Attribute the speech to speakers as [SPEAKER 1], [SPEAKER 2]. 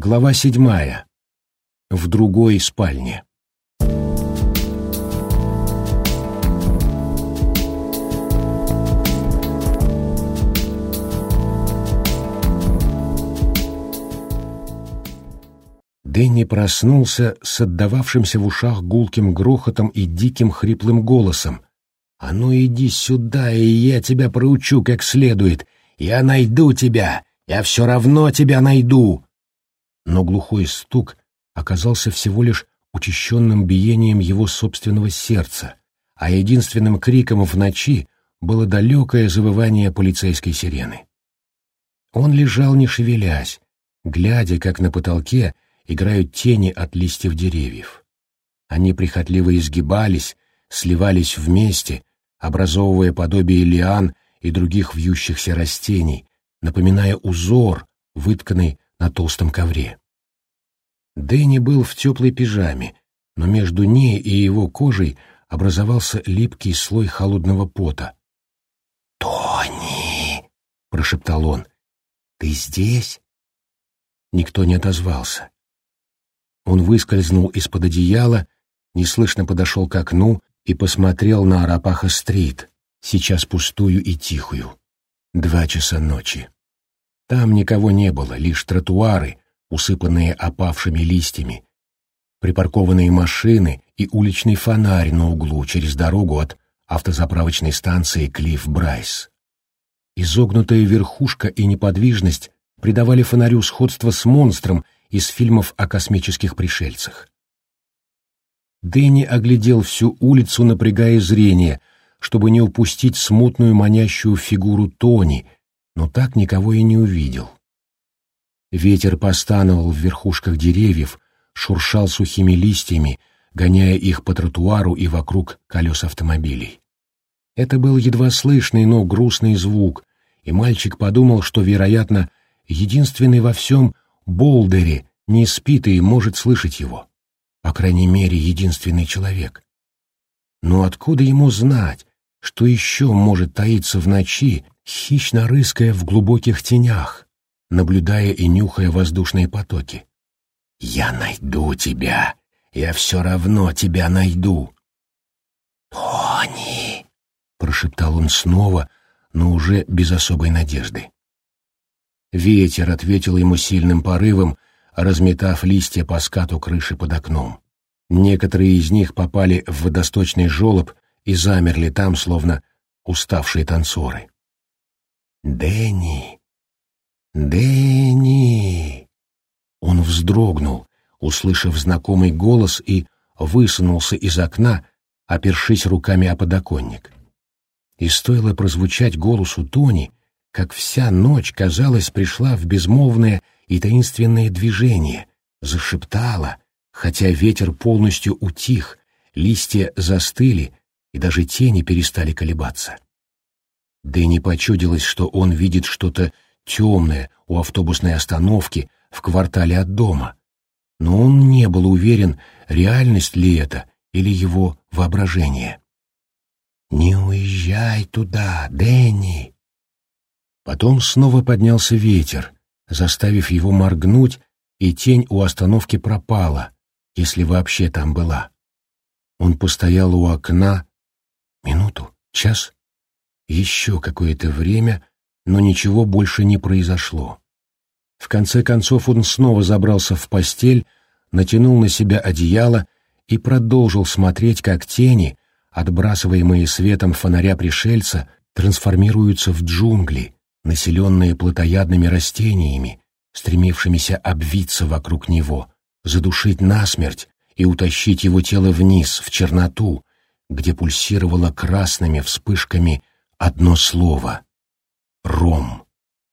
[SPEAKER 1] Глава седьмая. В другой спальне. Дэнни проснулся с отдававшимся в ушах гулким грохотом и диким хриплым голосом. «А ну иди сюда, и я тебя проучу как следует. Я найду тебя! Я все равно тебя найду!» Но глухой стук оказался всего лишь учащенным биением его собственного сердца, а единственным криком в ночи было далекое завывание полицейской сирены. Он лежал не шевелясь, глядя, как на потолке играют тени от листьев деревьев. Они прихотливо изгибались, сливались вместе, образовывая подобие лиан и других вьющихся растений, напоминая узор, вытканный на толстом ковре. Дэнни был в теплой пижаме, но между ней и его кожей образовался липкий слой холодного пота. «Тони!» — прошептал он. «Ты здесь?» Никто не отозвался. Он выскользнул из-под одеяла, неслышно подошел к окну и посмотрел на Арапаха-стрит, сейчас пустую и тихую. Два часа ночи. Там никого не было, лишь тротуары, усыпанные опавшими листьями, припаркованные машины и уличный фонарь на углу через дорогу от автозаправочной станции Клифф Брайс. Изогнутая верхушка и неподвижность придавали фонарю сходство с монстром из фильмов о космических пришельцах. Дэнни оглядел всю улицу, напрягая зрение, чтобы не упустить смутную манящую фигуру Тони, но так никого и не увидел. Ветер постановал в верхушках деревьев, шуршал сухими листьями, гоняя их по тротуару и вокруг колес автомобилей. Это был едва слышный, но грустный звук, и мальчик подумал, что, вероятно, единственный во всем Болдере не спит и может слышать его. По крайней мере, единственный человек. Но откуда ему знать, что еще может таиться в ночи хищно рыская в глубоких тенях, наблюдая и нюхая воздушные потоки. «Я найду тебя! Я все равно тебя найду!» «Тони!» — прошептал он снова, но уже без особой надежды. Ветер ответил ему сильным порывом, разметав листья по скату крыши под окном. Некоторые из них попали в водосточный желоб и замерли там, словно уставшие танцоры. «Дэнни!» «Дэнни!» Он вздрогнул, услышав знакомый голос, и высунулся из окна, опершись руками о подоконник. И стоило прозвучать голосу Тони, как вся ночь, казалось, пришла в безмолвное и таинственное движение, зашептала, хотя ветер полностью утих, листья застыли, и даже тени перестали колебаться. Дэнни почудилось, что он видит что-то темное у автобусной остановки в квартале от дома, но он не был уверен, реальность ли это или его воображение. «Не уезжай туда, Дэнни!» Потом снова поднялся ветер, заставив его моргнуть, и тень у остановки пропала, если вообще там была. Он постоял у окна минуту, час, еще какое-то время, но ничего больше не произошло. В конце концов он снова забрался в постель, натянул на себя одеяло и продолжил смотреть, как тени, отбрасываемые светом фонаря пришельца, трансформируются в джунгли, населенные плотоядными растениями, стремившимися обвиться вокруг него, задушить насмерть и утащить его тело вниз, в черноту, где пульсировало красными вспышками одно слово — Ром.